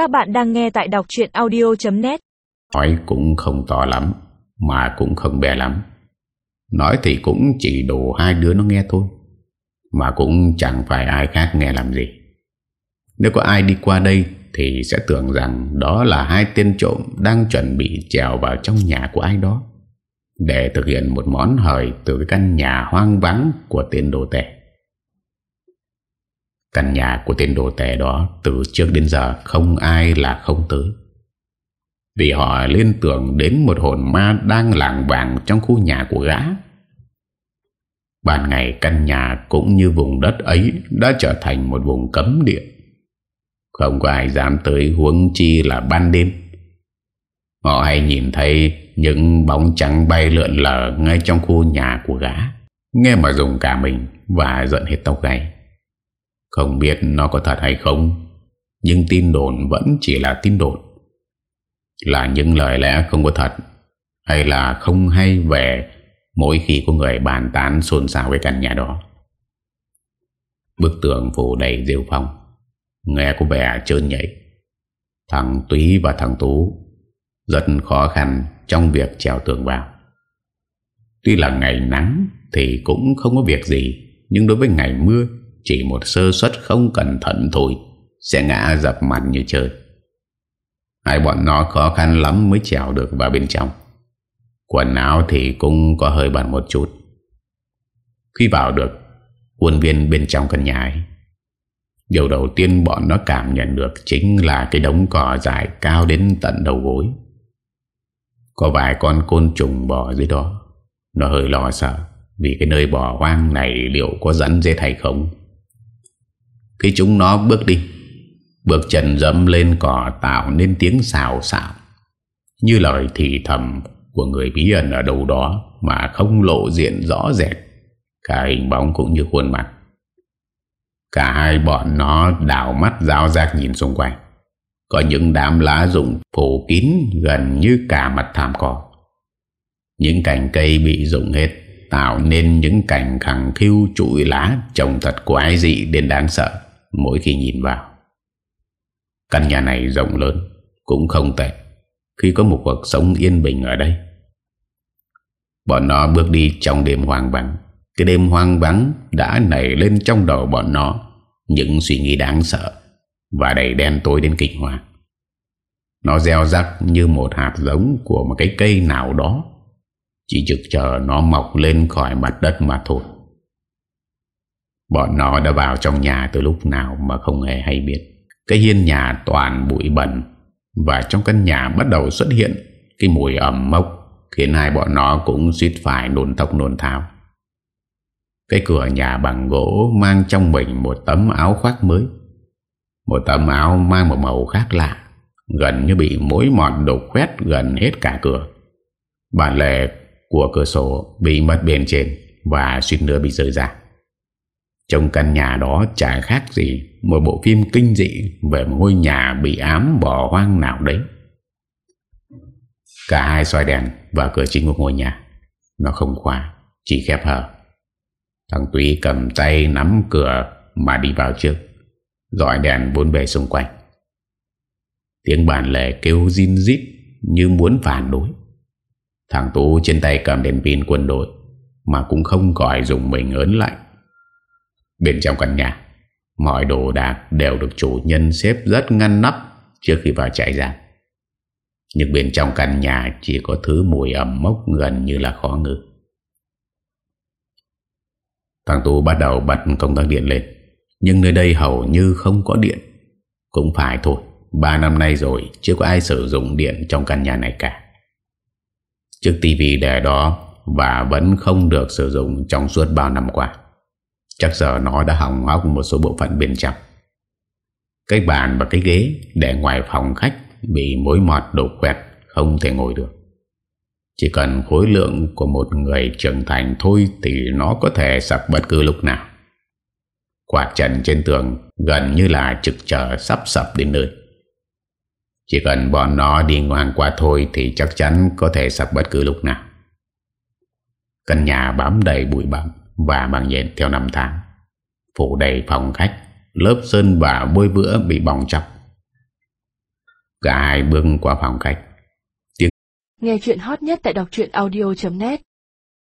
Các bạn đang nghe tại đọc chuyện audio.net Nói cũng không to lắm, Mà cũng không bé lắm. Nói thì cũng chỉ đủ hai đứa nó nghe thôi, Mà cũng chẳng phải ai khác nghe làm gì. Nếu có ai đi qua đây Thì sẽ tưởng rằng Đó là hai tên trộm Đang chuẩn bị trèo vào trong nhà của ai đó, Để thực hiện một món hời Từ cái căn nhà hoang vắng Của tên đồ tệ Căn nhà của tên đồ tể đó Từ trước đến giờ Không ai là không tới Vì họ liên tưởng đến một hồn ma Đang làng vàng trong khu nhà của gã Ban ngày căn nhà cũng như vùng đất ấy Đã trở thành một vùng cấm địa Không có ai dám tới huống chi là ban đêm Họ hay nhìn thấy những bóng trắng bay lượn lờ ngay trong khu nhà của gã. Nghe mà dùng cả mình và giận hết tóc gáy. Không biết nó có thật hay không, nhưng tin đồn vẫn chỉ là tin đồn. Là những lời lẽ không có thật, hay là không hay về mỗi khi có người bàn tán xôn xao với căn nhà đó. Bức tường phủ đầy rêu phong, nghe có vẻ trơn nhảy. Thằng Túy và thằng Tú rất khó khăn trong việc trèo tường vào. Tuy là ngày nắng thì cũng không có việc gì, nhưng đối với ngày mưa, chỉ một sơ suất không cẩn thận thôi sẽ ngã dập mặt như chơi. Hai bọn nó khó khăn lắm mới trèo được vào bên trong. Quần áo thì cũng có hơi bẩn một chút. Khi vào được quân viên bên trong căn nhà ấy, điều đầu tiên bọn nó cảm nhận được chính là cái đống cỏ dài cao đến tận đầu gối. Có vài con côn trùng bò dưới đó Nó hơi lo sợ Vì cái nơi bò hoang này liệu có rắn dết hay không khi chúng nó bước đi, Bước chân dẫm lên cỏ tạo nên tiếng xào xạo. Như lời thì thầm của người bí ẩn ở đâu đó Mà không lộ diện rõ rệt, Cả hình bóng cũng như khuôn mặt. Cả hai bọn nó đảo mắt giáo giác nhìn xung quanh. Có những đám lá rụng phủ kín gần như cả mặt thảm cỏ. Những cành cây bị rụng hết tạo nên những cảnh khẳng khiu trụi lá trông thật quái dị đến đáng sợ mỗi khi nhìn vào. Căn nhà này rộng lớn cũng không tệ khi có một cuộc sống yên bình ở đây. Bọn nó bước đi trong đêm hoang vắng. Cái đêm hoang vắng đã nảy lên trong đầu bọn nó những suy nghĩ đáng sợ và đầy đen tối đến kinh hoàng. Nó gieo rắc như một hạt giống của một cái cây nào đó, chỉ trực chờ nó mọc lên khỏi mặt đất mà thôi. Bọn nó đã vào trong nhà từ lúc nào mà không hề hay biết. Cái hiên nhà toàn bụi bẩn và trong căn nhà bắt đầu xuất hiện cái mùi ẩm mốc, khiến hai bọn nó cũng suýt phải nôn tóc nôn tháo. Cái cửa nhà bằng gỗ mang trong mình một tấm áo khoác mới một tấm áo mang một màu khác lạ, Gần như bị mối mọt đục khoét gần hết cả cửa Bản lệ của cửa sổ bị mất bên trên Và suýt nữa bị rơi ra trong căn nhà đó chả khác gì Một bộ phim kinh dị Về một ngôi nhà bị ám bỏ hoang nào đấy. Cả hai xoay đèn vào cửa chính của ngôi nhà. Nó không khóa Chỉ khép hờ. Thằng Tuy cầm tay nắm cửa Mà đi vào trước, Dọi đèn bốn bề xung quanh. Tiếng bàn lề kêu zin zip Như muốn phản đối. Thằng Tú trên tay cầm đèn pin quân đội Mà cũng không gọi dùng mình ớn lạnh. Bên trong căn nhà. Mọi đồ đạc đều được chủ nhân xếp rất ngăn nắp Trước khi vào chạy ra Nhưng bên trong căn nhà Chỉ có thứ mùi ẩm mốc gần như là khó ngự Thằng Tú bắt đầu bật công tắc điện lên, nhưng nơi đây hầu như không có điện. Cũng phải thôi, Ba năm nay rồi Chưa có ai sử dụng điện trong căn nhà này cả. Trước tivi để đó Và vẫn không được sử dụng Trong suốt bao năm qua. Chắc giờ nó đã hỏng hóc một số bộ phận bên trong Cái bàn và cái ghế Để ngoài phòng khách Bị mối mọt đổ quẹt, Không thể ngồi được Chỉ cần khối lượng của một người trưởng thành thôi Thì nó có thể sập bất cứ lúc nào Quạt trần trên tường gần như là trực chờ sắp sập đến nơi. Chỉ cần bọn nó đi ngoan qua thôi thì chắc chắn có thể sập bất cứ lúc nào. Căn nhà bám đầy bụi bặm và bằng nhện theo năm tháng. Phủ đầy phòng khách, lớp sơn và bôi vữa bị bỏng chọc. Cả hai bước qua phòng khách tiếng Nghe chuyện hot nhất tại đọc audio.net